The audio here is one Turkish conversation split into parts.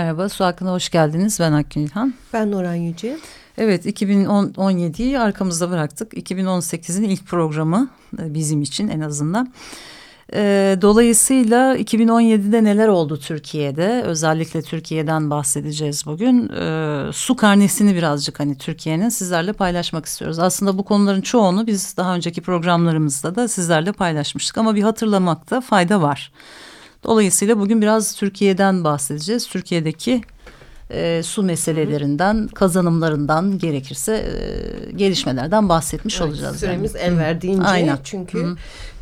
Merhaba, Su Hakkı'na hoş geldiniz. Ben Akgün İlhan. Ben Nuran Yüce. Evet, 2017'yi arkamızda bıraktık. 2018'in ilk programı e, bizim için en azından. E, dolayısıyla 2017'de neler oldu Türkiye'de? Özellikle Türkiye'den bahsedeceğiz bugün. E, su karnesini birazcık hani Türkiye'nin sizlerle paylaşmak istiyoruz. Aslında bu konuların çoğunu biz daha önceki programlarımızda da sizlerle paylaşmıştık. Ama bir hatırlamakta fayda var. Dolayısıyla bugün biraz Türkiye'den bahsedeceğiz. Türkiye'deki e, su meselelerinden, kazanımlarından gerekirse e, gelişmelerden bahsetmiş evet, olacağız. Süremiz yani. el verdiğince Aynen. çünkü Hı.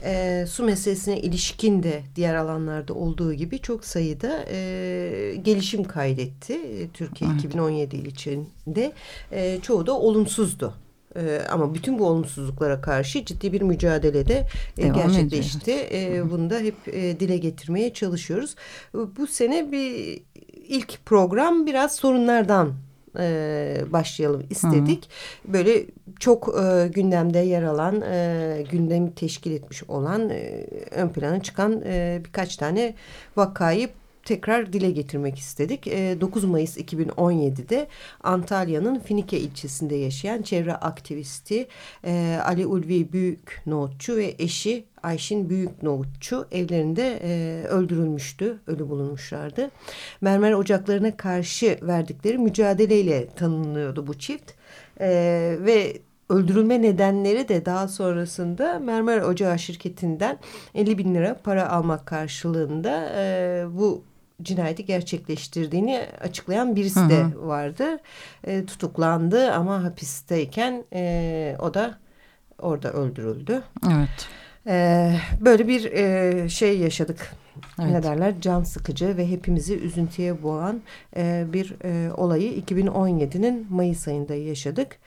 E, su meselesine ilişkin de diğer alanlarda olduğu gibi çok sayıda e, gelişim kaydetti e, Türkiye evet. 2017 yıl içinde. E, çoğu da olumsuzdu. Ee, ama bütün bu olumsuzluklara karşı ciddi bir mücadelede e, gerçekleşti. E, bunu da hep e, dile getirmeye çalışıyoruz. Bu sene bir ilk program biraz sorunlardan e, başlayalım istedik. Hı. Böyle çok e, gündemde yer alan, e, gündemi teşkil etmiş olan, e, ön plana çıkan e, birkaç tane vakayı tekrar dile getirmek istedik. 9 Mayıs 2017'de Antalya'nın Finike ilçesinde yaşayan çevre aktivisti Ali Ulvi Büyük Nohutçu ve eşi Ayşin Büyük Nohutçu evlerinde öldürülmüştü, ölü bulunmuşlardı. Mermer ocaklarına karşı verdikleri mücadeleyle tanınıyordu bu çift. ve öldürülme nedenleri de daha sonrasında mermer ocağı şirketinden 50 bin lira para almak karşılığında e, bu cinayeti gerçekleştirdiğini açıklayan birisi hı hı. de vardı. E, tutuklandı ama hapisteyken e, o da orada öldürüldü. Evet. E, böyle bir e, şey yaşadık. Evet. Ne derler? Can sıkıcı ve hepimizi üzüntüye boğan e, bir e, olayı 2017'nin Mayıs ayında yaşadık.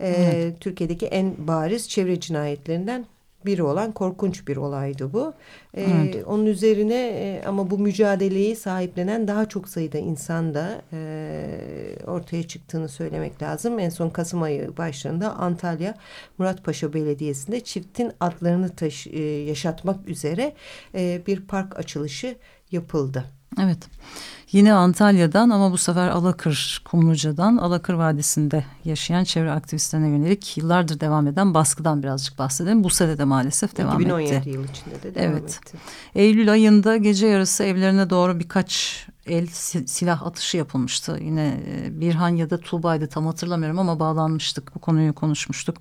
E, evet. Türkiye'deki en bariz çevre cinayetlerinden biri olan korkunç bir olaydı bu. Ee, evet. Onun üzerine e, ama bu mücadeleyi sahiplenen daha çok sayıda insan da e, ortaya çıktığını söylemek lazım. En son Kasım ayı başlarında Antalya Muratpaşa Belediyesi'nde çiftin adlarını taş, e, yaşatmak üzere e, bir park açılışı yapıldı. Evet. Yine Antalya'dan ama bu sefer Alakır Kumluca'dan Alakır Vadisi'nde yaşayan çevre aktivistlerine yönelik yıllardır devam eden baskıdan birazcık bahsedelim. Bu sene de maalesef devam 2017 etti. 2017 yıl içinde de devam evet. etti. Eylül ayında gece yarısı evlerine doğru birkaç el silah atışı yapılmıştı. Yine e, Birhan ya da Tuğba'ydı tam hatırlamıyorum ama bağlanmıştık. Bu konuyu konuşmuştuk.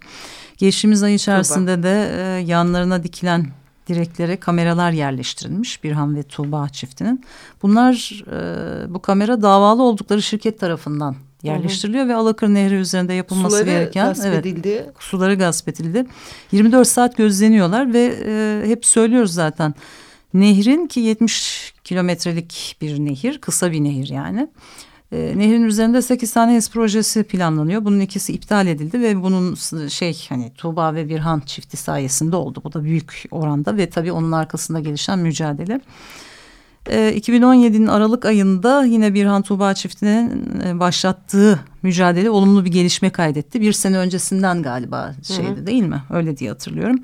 Geçtiğimiz ay içerisinde Tuğba. de e, yanlarına dikilen direklere kameralar yerleştirilmiş Birhan ve Tuğba çiftinin. Bunlar e, bu kamera davalı oldukları şirket tarafından yerleştiriliyor hı hı. ve Alakır Nehri üzerinde yapılması suları gereken gasp evet, edildi. suları gasp edildi. 24 saat gözleniyorlar ve e, hep söylüyoruz zaten nehrin ki 70 kilometrelik bir nehir kısa bir nehir yani e, nehrin üzerinde 8 tane HES projesi planlanıyor. Bunun ikisi iptal edildi ve bunun şey hani Tuğba ve Birhan çifti sayesinde oldu. Bu da büyük oranda ve tabii onun arkasında gelişen mücadele. E, 2017'nin Aralık ayında yine Birhan Tuğba çiftinin e, başlattığı mücadele olumlu bir gelişme kaydetti. Bir sene öncesinden galiba şeydi hı hı. değil mi? Öyle diye hatırlıyorum.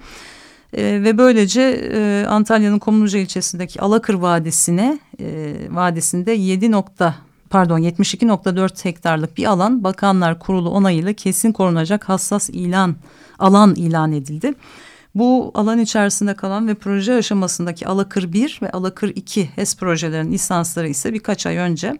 E, ve böylece e, Antalya'nın Komluca ilçesindeki Alakır Vadisi'ne e, vadisinde 7 nokta pardon 72.4 hektarlık bir alan Bakanlar Kurulu onayıyla kesin korunacak hassas ilan alan ilan edildi. Bu alan içerisinde kalan ve proje aşamasındaki Alakır 1 ve Alakır 2 HES projelerin lisansları ise birkaç ay önce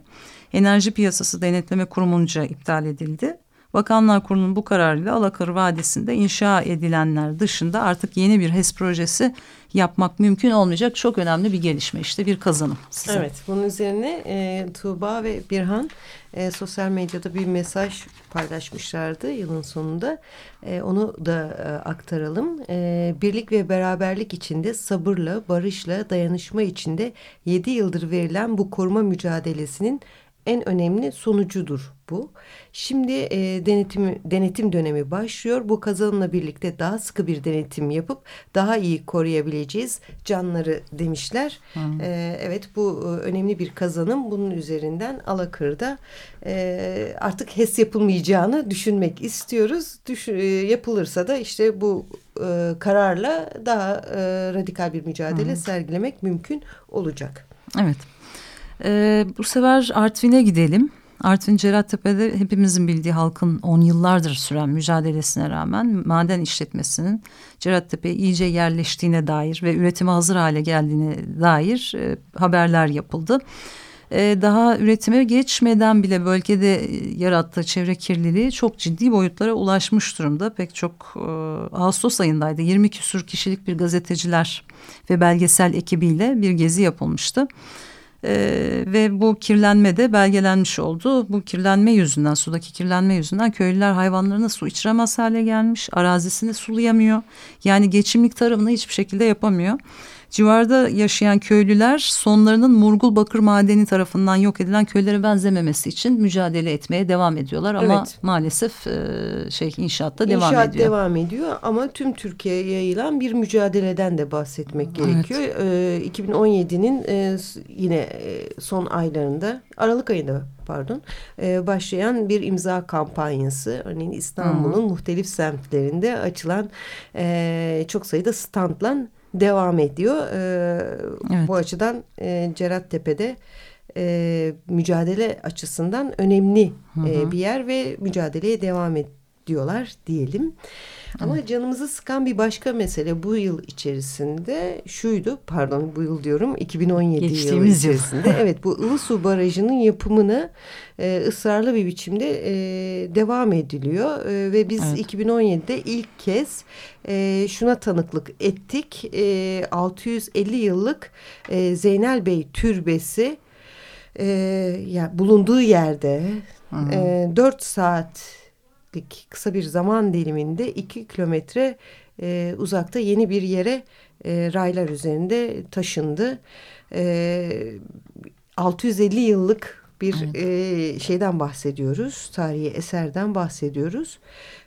Enerji Piyasası Denetleme Kurumunca iptal edildi. Bakanlar Kurulu'nun bu kararıyla Alakır Vadisi'nde inşa edilenler dışında artık yeni bir HES projesi yapmak mümkün olmayacak. Çok önemli bir gelişme işte bir kazanım size. Evet bunun üzerine e, Tuğba ve Birhan e, sosyal medyada bir mesaj paylaşmışlardı yılın sonunda. E, onu da e, aktaralım. E, birlik ve beraberlik içinde sabırla, barışla, dayanışma içinde yedi yıldır verilen bu koruma mücadelesinin en önemli sonucudur bu. Şimdi e, denetim, denetim dönemi başlıyor. Bu kazanımla birlikte daha sıkı bir denetim yapıp daha iyi koruyabileceğiz canları demişler. E, evet bu e, önemli bir kazanım. Bunun üzerinden Alakır'da e, artık HES yapılmayacağını düşünmek istiyoruz. Düşün, e, yapılırsa da işte bu e, kararla daha e, radikal bir mücadele Hı. sergilemek mümkün olacak. Evet. Ee, bu sefer Artvin'e gidelim. Artvin Cerattepe'de hepimizin bildiği halkın on yıllardır süren mücadelesine rağmen maden işletmesinin Cerattepe'ye iyice yerleştiğine dair ve üretime hazır hale geldiğine dair e, haberler yapıldı. E, daha üretime geçmeden bile bölgede yarattığı çevre kirliliği çok ciddi boyutlara ulaşmış durumda. Pek çok e, Ağustos ayındaydı 20 küsur kişilik bir gazeteciler ve belgesel ekibiyle bir gezi yapılmıştı. Ee, ve bu kirlenme de belgelenmiş oldu. Bu kirlenme yüzünden, sudaki kirlenme yüzünden köylüler hayvanlarına su içiremez hale gelmiş. Arazisini sulayamıyor. Yani geçimlik tarımını hiçbir şekilde yapamıyor. Civarda yaşayan köylüler sonlarının Murgul Bakır Madeni tarafından yok edilen köylere benzememesi için mücadele etmeye devam ediyorlar ama evet. maalesef e, şey inşaatta devam İnşaat ediyor. devam ediyor ama tüm Türkiye'ye yayılan bir mücadeleden de bahsetmek evet. gerekiyor. E, 2017'nin e, yine e, son aylarında Aralık ayında pardon e, başlayan bir imza kampanyası. Örneğin İstanbul'un muhtelif semtlerinde açılan e, çok sayıda standla devam ediyor. E, evet. Bu açıdan e, Cerattepe'de e, mücadele açısından önemli hı hı. E, bir yer ve mücadeleye devam ediyorlar diyelim. Ama canımızı sıkan bir başka mesele bu yıl içerisinde şuydu pardon bu yıl diyorum 2017 Geçtiğimiz yılı içerisinde. Yıl. evet bu Ilısu Barajı'nın yapımını e, ısrarlı bir biçimde e, devam ediliyor. E, ve biz evet. 2017'de ilk kez e, şuna tanıklık ettik. E, 650 yıllık e, Zeynel Bey Türbesi e, yani bulunduğu yerde e, 4 saat saatlik kısa bir zaman diliminde iki kilometre e, uzakta yeni bir yere e, raylar üzerinde taşındı. E, 650 yıllık bir evet. e, şeyden bahsediyoruz. Tarihi eserden bahsediyoruz.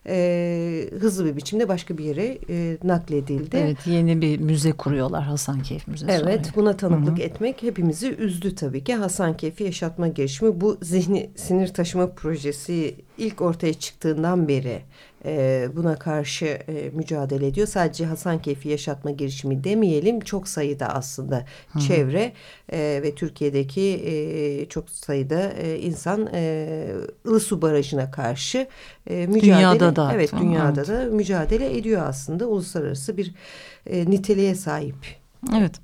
E, hızlı bir biçimde başka bir yere e, nakledildi. Evet yeni bir müze kuruyorlar Hasankeyf Müzesi. Evet oraya. buna tanıklık Hı -hı. etmek hepimizi üzdü tabii ki. Hasankeyf'i yaşatma girişimi bu zihni sinir taşıma projesi ilk ortaya çıktığından beri e, buna karşı e, mücadele ediyor. Sadece Hasankeyf'i yaşatma girişimi demeyelim. Çok sayıda aslında Hı. çevre e, ve Türkiye'deki e, çok sayıda e, insan e, Ilısu Barajı'na karşı e, mücadele dünyada da evet dünyada evet. da mücadele ediyor aslında. Uluslararası bir e, niteliğe sahip. Evet.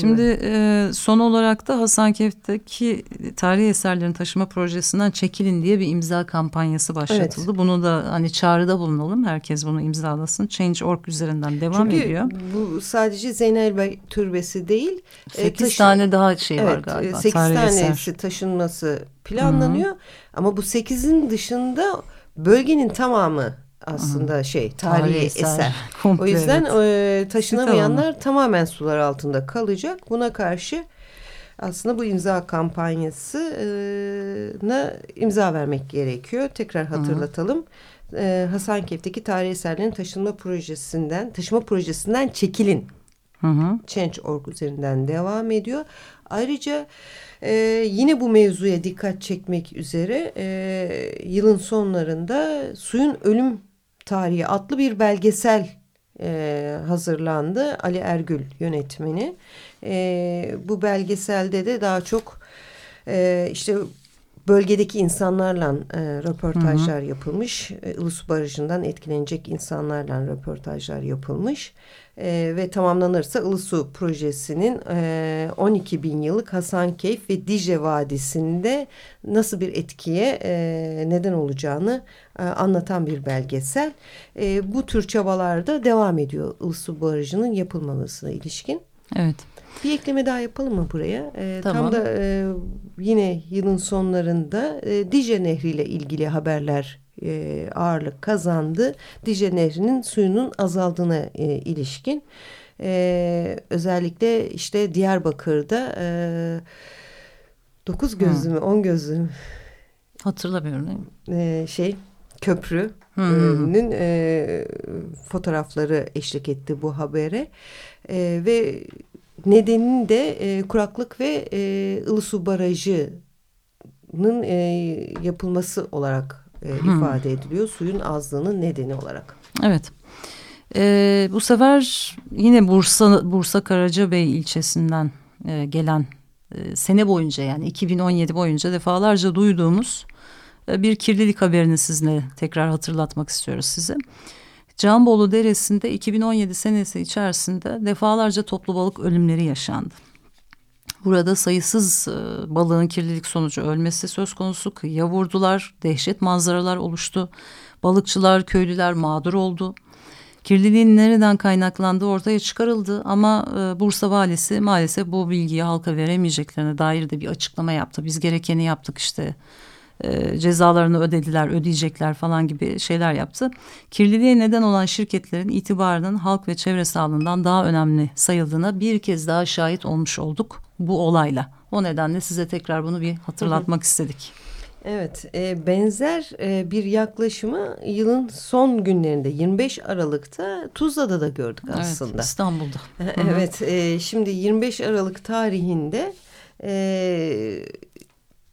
Şimdi e, son olarak da Hasankeyf'teki tarihi eserlerin taşıma projesinden çekilin diye bir imza kampanyası başlatıldı. Evet. Bunu da hani çağrıda bulunalım. Herkes bunu imzalasın. Change.org üzerinden devam Çünkü ediyor. bu sadece Zeynel Bey Türbesi değil. E, sekiz taşı... tane daha şey evet, var galiba. Sekiz tanesi eser. taşınması planlanıyor. Hı -hı. Ama bu sekizin dışında bölgenin tamamı aslında Hı. şey tarihi, tarihi eser. eser. Komple, o yüzden evet. e, taşınamayanlar tamamen sular altında kalacak. Buna karşı aslında bu imza kampanyasına imza vermek gerekiyor. Tekrar hatırlatalım. Hı. E, Hasankeyf'teki tarihi eserlerin taşınma projesinden, taşıma projesinden çekilin. Change.org üzerinden devam ediyor. Ayrıca e, yine bu mevzuya dikkat çekmek üzere e, yılın sonlarında suyun ölüm Tarihi adlı bir belgesel e, hazırlandı. Ali Ergül yönetmeni. E, bu belgeselde de daha çok e, işte bölgedeki insanlarla e, röportajlar hı hı. yapılmış. E, Ilısu Barajı'ndan etkilenecek insanlarla röportajlar yapılmış. E, ve tamamlanırsa Ilısu projesinin e, 12 bin yıllık Hasankeyf ve Dicle Vadisi'nde nasıl bir etkiye e, neden olacağını e, anlatan bir belgesel. E, bu tür çabalarda devam ediyor Ilısu Barajı'nın yapılmasına ilişkin. Evet. Bir ekleme daha yapalım mı buraya? E, tamam. Tam da e, yine yılın sonlarında e, Dicle Nehri ile ilgili haberler e, ağırlık kazandı. Dicle Nehri'nin suyunun azaldığına e, ilişkin. E, özellikle işte Diyarbakır'da e, dokuz gözlü mü on gözlü mü? Hatırlamıyorum değil mi? E, şey köprünün e, fotoğrafları eşlik etti bu habere. E, ve nedeninin de e, kuraklık ve e, Ilısu Barajı'nın e, yapılması olarak e, hmm. ifade ediliyor. Suyun azlığının nedeni olarak. Evet. E, bu sefer yine Bursa Bursa Karacabey ilçesinden e, gelen e, sene boyunca yani 2017 boyunca defalarca duyduğumuz e, bir kirlilik haberini sizinle tekrar hatırlatmak istiyoruz size. Canbolu Deresi'nde 2017 senesi içerisinde defalarca toplu balık ölümleri yaşandı. Burada sayısız e, balığın kirlilik sonucu ölmesi söz konusu. Kıyıya vurdular, dehşet manzaralar oluştu. Balıkçılar, köylüler mağdur oldu. Kirliliğin nereden kaynaklandığı ortaya çıkarıldı ama e, Bursa valisi maalesef bu bilgiyi halka veremeyeceklerine dair de bir açıklama yaptı. Biz gerekeni yaptık işte e, cezalarını ödediler, ödeyecekler falan gibi şeyler yaptı. Kirliliğe neden olan şirketlerin itibarının halk ve çevre sağlığından daha önemli sayıldığına bir kez daha şahit olmuş olduk bu olayla. O nedenle size tekrar bunu bir hatırlatmak istedik. Evet, e, benzer e, bir yaklaşımı yılın son günlerinde 25 Aralık'ta Tuzla'da da gördük aslında. Evet, İstanbul'da. evet, e, şimdi 25 Aralık tarihinde e,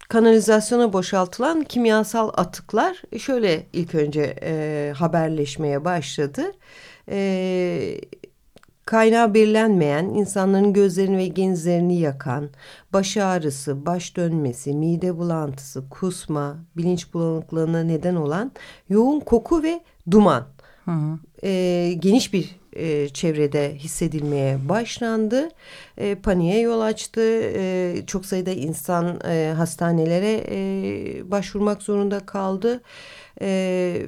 kanalizasyona boşaltılan kimyasal atıklar şöyle ilk önce e, haberleşmeye başladı. E, kaynağı belirlenmeyen, insanların gözlerini ve genzlerini yakan, baş ağrısı, baş dönmesi, mide bulantısı, kusma, bilinç bulanıklığına neden olan yoğun koku ve duman. Hı hı. E, geniş bir e, çevrede hissedilmeye başlandı. E, paniğe yol açtı. E, çok sayıda insan e, hastanelere e, başvurmak zorunda kaldı. E,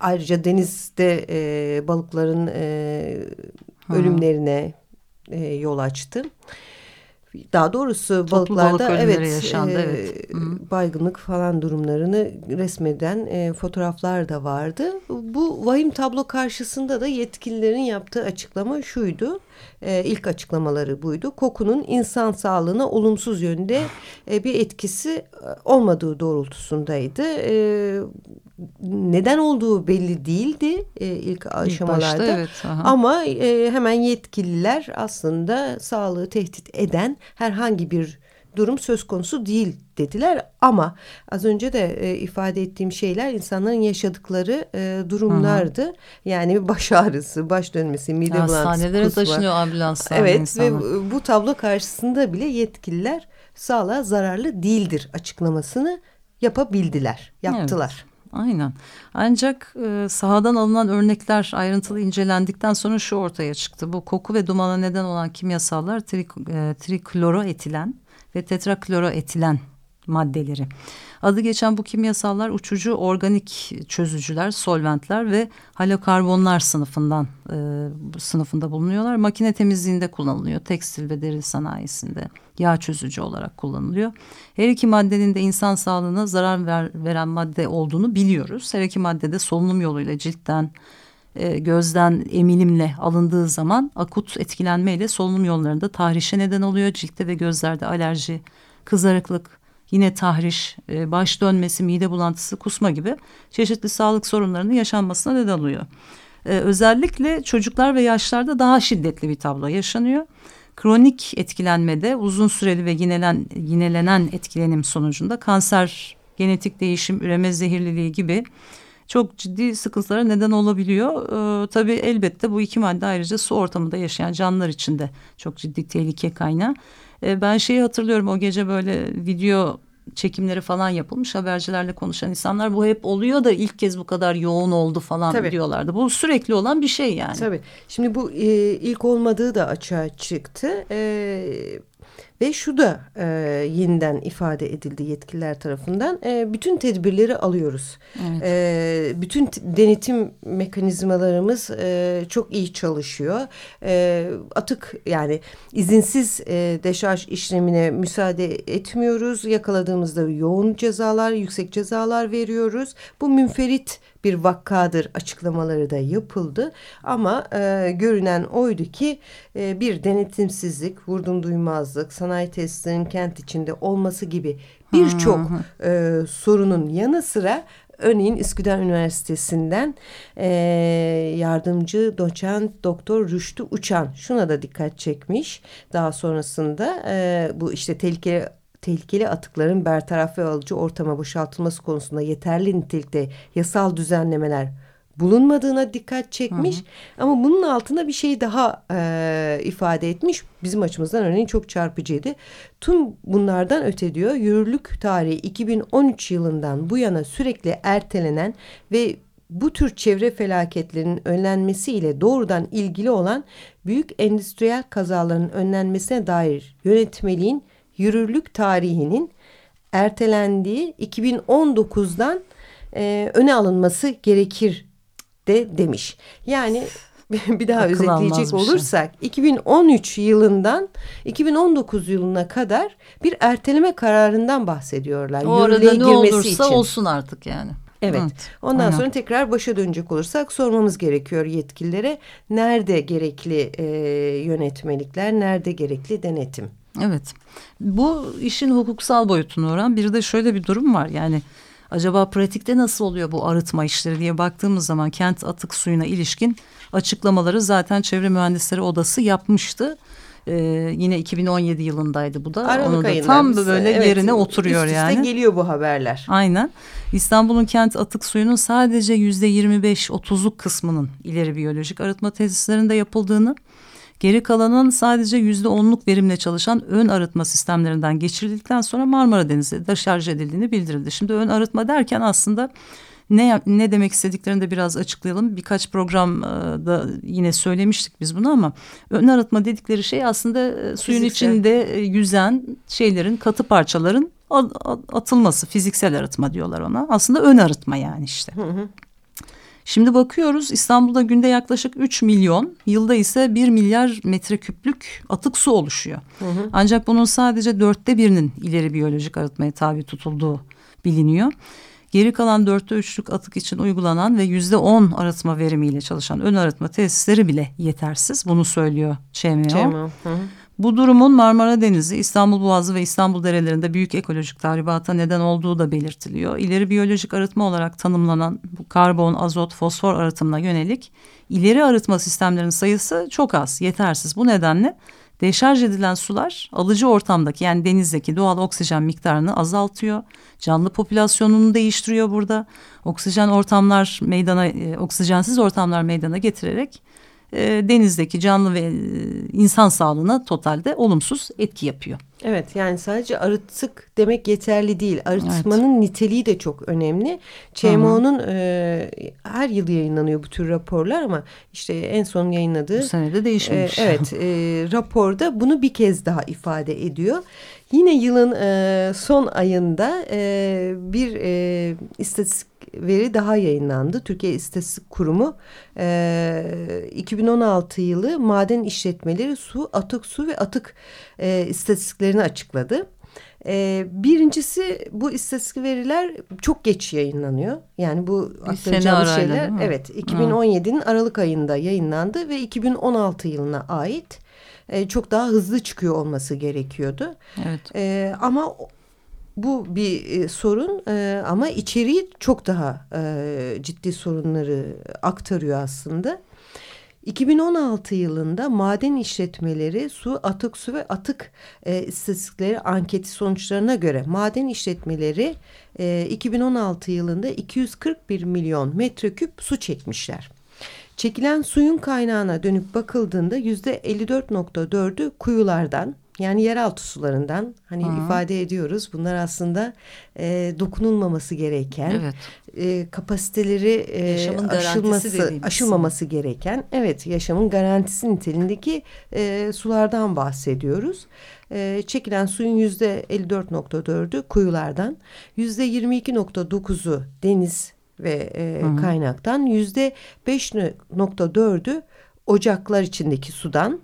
ayrıca denizde e, balıkların e, ölümlerine e, yol açtı. Daha doğrusu Toplu balıklarda balık evet, yaşandı, e, evet. baygınlık falan durumlarını resmeden e, fotoğraflar da vardı. Bu vahim tablo karşısında da yetkililerin yaptığı açıklama şuydu. E, ilk açıklamaları buydu. Kokunun insan sağlığına olumsuz yönde e, bir etkisi e, olmadığı doğrultusundaydı. E, neden olduğu belli değildi e, ilk aşamalarda. İlk başta, evet, Ama e, hemen yetkililer aslında sağlığı tehdit eden herhangi bir durum söz konusu değil dediler ama az önce de e, ifade ettiğim şeyler insanların yaşadıkları e, durumlardı. Hı hı. Yani baş ağrısı, baş dönmesi, mide bulantısı, Hastanelere taşınıyor ambulanslar. Evet insanlar. ve bu tablo karşısında bile yetkililer sağlığa zararlı değildir açıklamasını yapabildiler, yaptılar. Evet. Aynen. Ancak e, sahadan alınan örnekler ayrıntılı incelendikten sonra şu ortaya çıktı. Bu koku ve dumana neden olan kimyasallar tri, e, trikloroetilen ve tetrakloroetilen maddeleri. Adı geçen bu kimyasallar uçucu organik çözücüler, solventler ve halokarbonlar sınıfından e, sınıfında bulunuyorlar. Makine temizliğinde kullanılıyor. Tekstil ve deri sanayisinde yağ çözücü olarak kullanılıyor. Her iki maddenin de insan sağlığına zarar ver, veren madde olduğunu biliyoruz. Her iki madde de solunum yoluyla ciltten, e, gözden emilimle alındığı zaman akut etkilenmeyle solunum yollarında tahrişe neden oluyor. Ciltte ve gözlerde alerji, kızarıklık, yine tahriş, e, baş dönmesi, mide bulantısı, kusma gibi çeşitli sağlık sorunlarının yaşanmasına neden oluyor. E, özellikle çocuklar ve yaşlarda daha şiddetli bir tablo yaşanıyor. Kronik etkilenmede uzun süreli ve yinelen, yinelenen etkilenim sonucunda kanser, genetik değişim, üreme zehirliliği gibi çok ciddi sıkıntılara neden olabiliyor. Ee, tabii elbette bu iki madde ayrıca su ortamında yaşayan canlılar için de çok ciddi tehlike kaynağı. Ee, ben şeyi hatırlıyorum o gece böyle video çekimleri falan yapılmış habercilerle konuşan insanlar bu hep oluyor da ilk kez bu kadar yoğun oldu falan Tabii. diyorlardı. Bu sürekli olan bir şey yani. Tabii. Şimdi bu e, ilk olmadığı da açığa çıktı. E, ve şu da e, yeniden ifade edildi yetkililer tarafından. E, bütün tedbirleri alıyoruz. Evet. E, bütün denetim mekanizmalarımız e, çok iyi çalışıyor. E, atık yani izinsiz e, deşarj işlemine müsaade etmiyoruz. Yakaladığımızda yoğun cezalar, yüksek cezalar veriyoruz. Bu münferit bir vakkadır açıklamaları da yapıldı. Ama e, görünen oydu ki e, bir denetimsizlik, vurdum duymazlık, sanayi tesislerinin kent içinde olması gibi birçok e, sorunun yanı sıra Örneğin Üsküdar Üniversitesi'nden e, yardımcı doçent doktor Rüştü Uçan şuna da dikkat çekmiş. Daha sonrasında e, bu işte tehlikeli tehlikeli atıkların bertaraf ve alıcı ortama boşaltılması konusunda yeterli nitelikte yasal düzenlemeler bulunmadığına dikkat çekmiş. Hı hı. Ama bunun altında bir şey daha e, ifade etmiş. Bizim açımızdan örneğin çok çarpıcıydı. Tüm bunlardan öte diyor yürürlük tarihi 2013 yılından bu yana sürekli ertelenen ve bu tür çevre felaketlerinin önlenmesiyle doğrudan ilgili olan büyük endüstriyel kazaların önlenmesine dair yönetmeliğin yürürlük tarihinin ertelendiği 2019'dan e, öne alınması gerekir de demiş. Yani bir daha Akıl özetleyecek şey. olursak 2013 yılından 2019 yılına kadar bir erteleme kararından bahsediyorlar. O arada ne olursa için. olsun artık yani. Evet. evet. Ondan Aynen. sonra tekrar başa dönecek olursak sormamız gerekiyor yetkililere. Nerede gerekli e, yönetmelikler, nerede gerekli denetim? Evet. Bu işin hukuksal boyutunu oran bir de şöyle bir durum var. Yani acaba pratikte nasıl oluyor bu arıtma işleri diye baktığımız zaman kent atık suyuna ilişkin açıklamaları zaten Çevre Mühendisleri Odası yapmıştı. Ee, yine 2017 yılındaydı bu da. Aralık Onu da tam böyle evet, yerine oturuyor üst yani. geliyor bu haberler. Aynen. İstanbul'un kent atık suyunun sadece yüzde 25-30'luk kısmının ileri biyolojik arıtma tesislerinde yapıldığını Geri kalanın sadece yüzde onluk verimle çalışan ön arıtma sistemlerinden geçirildikten sonra Marmara Denizi'ne deşarj edildiğini bildirildi. Şimdi ön arıtma derken aslında ne ne demek istediklerini de biraz açıklayalım. Birkaç programda yine söylemiştik biz bunu ama ön arıtma dedikleri şey aslında e, suyun Fiziksel. içinde e, yüzen şeylerin katı parçaların atılması fiziksel arıtma diyorlar ona. Aslında ön arıtma yani işte. Hı hı. Şimdi bakıyoruz İstanbul'da günde yaklaşık 3 milyon, yılda ise 1 milyar metreküplük atık su oluşuyor. Hı hı. Ancak bunun sadece dörtte birinin ileri biyolojik arıtmaya tabi tutulduğu biliniyor. Geri kalan dörtte üçlük atık için uygulanan ve yüzde on arıtma verimiyle çalışan ön arıtma tesisleri bile yetersiz. Bunu söylüyor ÇMO. ÇMO. Hı hı. Bu durumun Marmara Denizi, İstanbul Boğazı ve İstanbul derelerinde büyük ekolojik tahribata neden olduğu da belirtiliyor. İleri biyolojik arıtma olarak tanımlanan bu karbon, azot, fosfor arıtımına yönelik ileri arıtma sistemlerinin sayısı çok az, yetersiz. Bu nedenle deşarj edilen sular alıcı ortamdaki yani denizdeki doğal oksijen miktarını azaltıyor. Canlı popülasyonunu değiştiriyor burada. Oksijen ortamlar meydana, e, oksijensiz ortamlar meydana getirerek e, denizdeki canlı ve e, insan sağlığına totalde olumsuz etki yapıyor. Evet yani sadece arıttık demek yeterli değil. Arıtmanın evet. niteliği de çok önemli. ÇMO'nun e, her yıl yayınlanıyor bu tür raporlar ama işte en son yayınladığı... Bu senede değişmiş. E, evet e, raporda bunu bir kez daha ifade ediyor. Yine yılın e, son ayında e, bir e, istatistik veri daha yayınlandı. Türkiye İstatistik Kurumu e, 2016 yılı maden işletmeleri su, atık su ve atık e, istatistiklerini açıkladı. E, birincisi bu istatistik veriler çok geç yayınlanıyor. Yani bu aktaracağımız şeyler evet 2017'nin Aralık ayında yayınlandı ve 2016 yılına ait e, çok daha hızlı çıkıyor olması gerekiyordu. Evet. E, ama bu bir e, sorun e, ama içeriği çok daha e, ciddi sorunları aktarıyor aslında. 2016 yılında maden işletmeleri su, atık su ve atık e, istatistikleri anketi sonuçlarına göre maden işletmeleri e, 2016 yılında 241 milyon metreküp su çekmişler. Çekilen suyun kaynağına dönüp bakıldığında yüzde 54.4'ü kuyulardan yani yeraltı sularından hani Hı. ifade ediyoruz. Bunlar aslında e, dokunulmaması gereken, evet. e, kapasiteleri e, aşılması, aşılmaması gereken, evet yaşamın garantisi niteliğindeki e, sulardan bahsediyoruz. E, çekilen suyun yüzde 54.4'ü kuyulardan, yüzde 22.9'u deniz ve e, kaynaktan, yüzde 5.4'ü ocaklar içindeki sudan.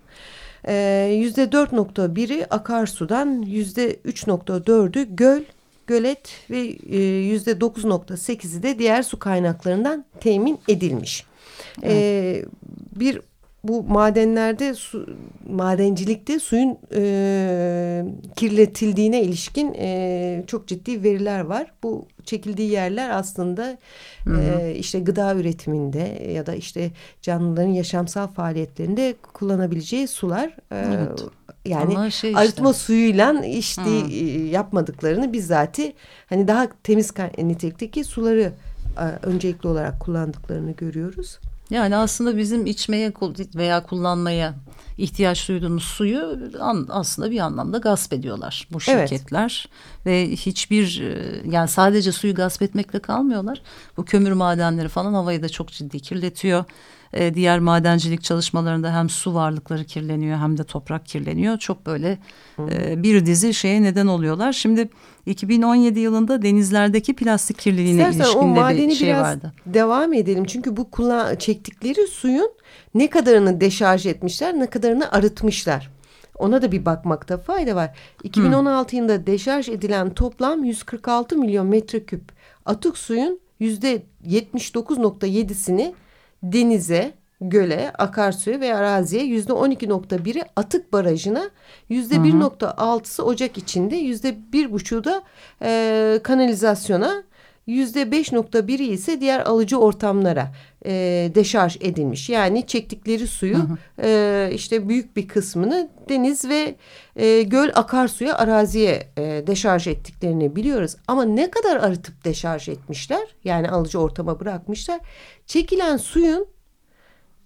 Ee, dört nokta biri akarsudan, yüzde üç nokta dördü göl, gölet ve e, yüzde dokuz nokta sekizi de diğer su kaynaklarından temin edilmiş. Evet. Ee, bir bu madenlerde su, madencilikte suyun e, kirletildiğine ilişkin e, çok ciddi veriler var. Bu çekildiği yerler aslında hı hı. E, işte gıda üretiminde ya da işte canlıların yaşamsal faaliyetlerinde kullanabileceği sular. E, evet. Yani şey işte. arıtma suyuyla içtiği hı. yapmadıklarını bizzati hani daha temiz nitelikteki suları e, öncelikli olarak kullandıklarını görüyoruz. Yani aslında bizim içmeye veya kullanmaya ihtiyaç duyduğumuz suyu aslında bir anlamda gasp ediyorlar bu şirketler. Evet. Ve hiçbir e, yani sadece suyu gasp etmekle kalmıyorlar. Bu kömür madenleri falan havayı da çok ciddi kirletiyor. Ee, diğer madencilik çalışmalarında hem su varlıkları kirleniyor hem de toprak kirleniyor. Çok böyle e, bir dizi şeye neden oluyorlar. Şimdi 2017 yılında denizlerdeki plastik kirliliğine İstersen ilişkin de bir şey biraz vardı. Devam edelim çünkü bu kullan çektikleri suyun ne kadarını deşarj etmişler, ne kadarını arıtmışlar. Ona da bir bakmakta fayda var. 2016 hmm. yılında deşarj edilen toplam 146 milyon metreküp atık suyun yüzde 79.7'sini denize, göle, akarsuya ve araziye yüzde on iki nokta biri atık barajına yüzde bir nokta altısı ocak içinde yüzde bir buçuğu da e, kanalizasyona yüzde beş nokta biri ise diğer alıcı ortamlara e, deşarj edilmiş. Yani çektikleri suyu hı hı. E, işte büyük bir kısmını deniz ve e, göl akarsuya araziye e, deşarj ettiklerini biliyoruz. Ama ne kadar arıtıp deşarj etmişler yani alıcı ortama bırakmışlar. Çekilen suyun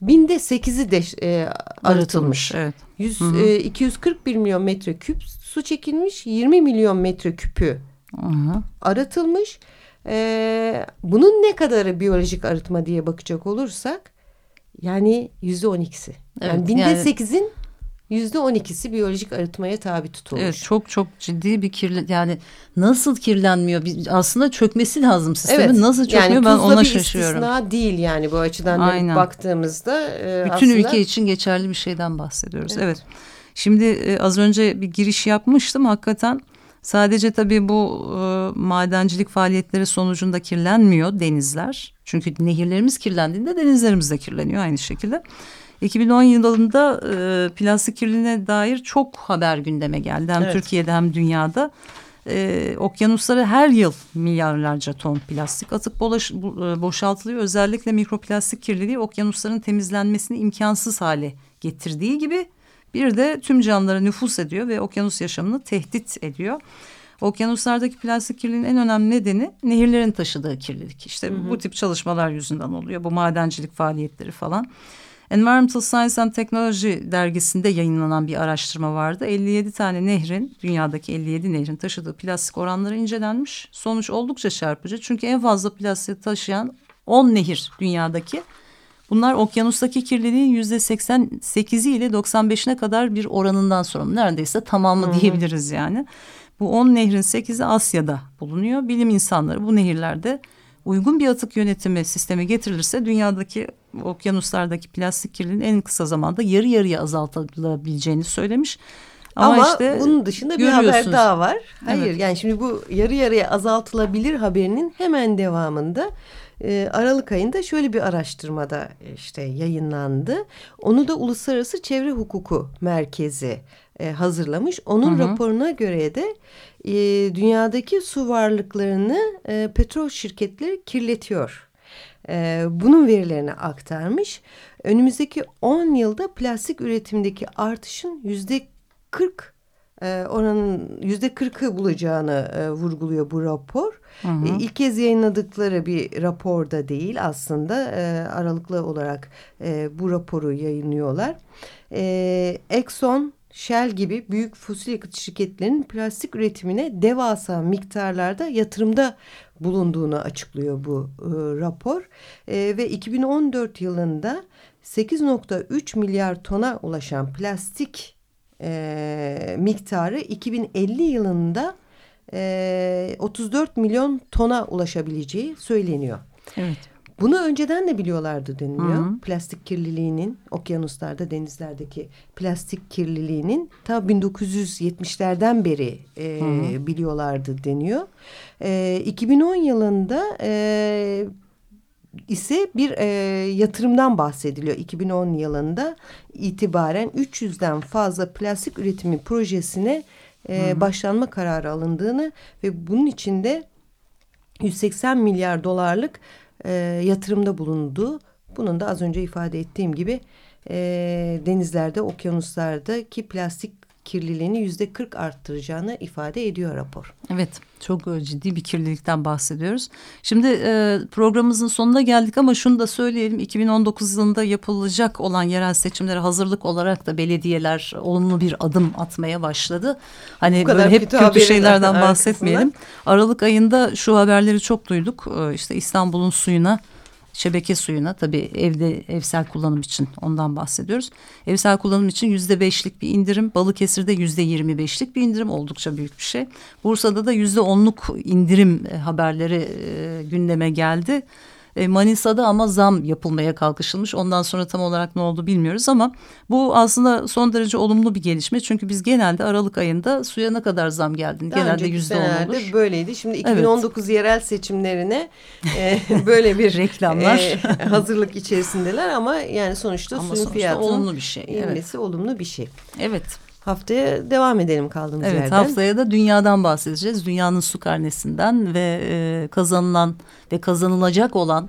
binde sekizi de e, arıtılmış. Evet. 100, E, 241 milyon metre küp su çekilmiş. 20 milyon metre küpü Hı -hı. E, bunun ne kadarı biyolojik arıtma diye bakacak olursak yani yüzde on ikisi. Yani binde yani... sekizin yüzde on ikisi biyolojik arıtmaya tabi tutulmuş. Evet çok çok ciddi bir kirli yani nasıl kirlenmiyor aslında çökmesi lazım sistemin evet, nasıl çökmüyor yani ben ona şaşıyorum. Yani değil yani bu açıdan Aynen. baktığımızda. E, Bütün aslında... ülke için geçerli bir şeyden bahsediyoruz evet. evet. Şimdi e, az önce bir giriş yapmıştım hakikaten Sadece tabii bu e, madencilik faaliyetleri sonucunda kirlenmiyor denizler. Çünkü nehirlerimiz kirlendiğinde denizlerimiz de kirleniyor aynı şekilde. 2010 yılında e, plastik kirliliğine dair çok haber gündeme geldi. Hem evet. Türkiye'de hem dünyada. E, okyanuslara her yıl milyarlarca ton plastik atıp bolaş, bo, e, boşaltılıyor. Özellikle mikroplastik kirliliği okyanusların temizlenmesini imkansız hale getirdiği gibi bir de tüm canlılara nüfus ediyor ve okyanus yaşamını tehdit ediyor. Okyanuslardaki plastik kirliliğin en önemli nedeni nehirlerin taşıdığı kirlilik. İşte hı hı. bu tip çalışmalar yüzünden oluyor. Bu madencilik faaliyetleri falan. Environmental Science and Technology dergisinde yayınlanan bir araştırma vardı. 57 tane nehrin, dünyadaki 57 nehrin taşıdığı plastik oranları incelenmiş. Sonuç oldukça çarpıcı. Çünkü en fazla plastik taşıyan 10 nehir dünyadaki. Bunlar okyanustaki kirliliğin yüzde 88'i ile 95'ine kadar bir oranından sorumlu. Neredeyse tamamı Hı -hı. diyebiliriz yani. Bu 10 nehrin 8'i Asya'da bulunuyor. Bilim insanları bu nehirlerde uygun bir atık yönetimi sistemi getirilirse dünyadaki okyanuslardaki plastik kirliliğin en kısa zamanda yarı yarıya azaltılabileceğini söylemiş. Ama, Ama işte bunun dışında bir haber daha var. Hayır evet. yani şimdi bu yarı yarıya azaltılabilir haberinin hemen devamında e, Aralık ayında şöyle bir araştırmada işte yayınlandı. Onu da Uluslararası Çevre Hukuku Merkezi e, hazırlamış. Onun hı hı. raporuna göre de e, dünyadaki su varlıklarını e, petrol şirketleri kirletiyor. Bunun verilerini aktarmış. Önümüzdeki 10 yılda plastik üretimdeki artışın yüzde 40 e, oranın yüzde kırkı bulacağını e, vurguluyor bu rapor. Hı hı. E, ilk kez yayınladıkları bir raporda değil aslında e, aralıklı olarak e, bu raporu yayınlıyorlar. E, Exxon Shell gibi büyük fosil yakıt şirketlerinin plastik üretimine devasa miktarlarda yatırımda bulunduğunu açıklıyor bu e, rapor. E, ve 2014 yılında 8.3 milyar tona ulaşan plastik e, miktarı 2050 yılında e, 34 milyon tona ulaşabileceği söyleniyor. Evet. Bunu önceden de biliyorlardı deniliyor. Hı hı. Plastik kirliliğinin, okyanuslarda, denizlerdeki plastik kirliliğinin ta 1970'lerden beri e, biliyorlardı deniyor. E, 2010 yılında e, ise bir e, yatırımdan bahsediliyor. 2010 yılında itibaren 300'den fazla plastik üretimi projesine e, hı hı. başlanma kararı alındığını ve bunun içinde 180 milyar dolarlık e, yatırımda bulundu. Bunun da az önce ifade ettiğim gibi e, denizlerde, okyanuslardaki plastik kirliliğini yüzde 40 arttıracağını ifade ediyor rapor. Evet çok ciddi bir kirlilikten bahsediyoruz. Şimdi e, programımızın sonuna geldik ama şunu da söyleyelim 2019 yılında yapılacak olan yerel seçimlere hazırlık olarak da belediyeler olumlu bir adım atmaya başladı. Hani böyle hep kötü şeylerden bahsetmeyelim. Aralık ayında şu haberleri çok duyduk. E, işte İstanbul'un suyuna şebeke suyuna tabii evde evsel kullanım için ondan bahsediyoruz. Evsel kullanım için yüzde beşlik bir indirim. Balıkesir'de yüzde yirmi beşlik bir indirim oldukça büyük bir şey. Bursa'da da yüzde onluk indirim e, haberleri e, gündeme geldi. E, Manisa'da ama zam yapılmaya kalkışılmış. Ondan sonra tam olarak ne oldu bilmiyoruz ama bu aslında son derece olumlu bir gelişme. Çünkü biz genelde Aralık ayında suya ne kadar zam geldiğini Daha genelde yüzde on olur. böyleydi. Şimdi 2019 evet. yerel seçimlerine e, böyle bir reklamlar e, hazırlık içerisindeler ama yani sonuçta ama suyun fiyatının olumlu bir şey. Evet. olumlu bir şey. Evet. Haftaya devam edelim kaldığımız evet, yerden. Evet haftaya da dünyadan bahsedeceğiz. Dünyanın su karnesinden ve e, kazanılan ve kazanılacak olan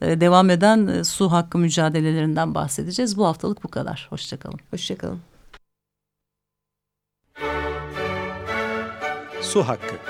e, devam eden e, su hakkı mücadelelerinden bahsedeceğiz. Bu haftalık bu kadar. Hoşçakalın. Hoşçakalın. Su hakkı.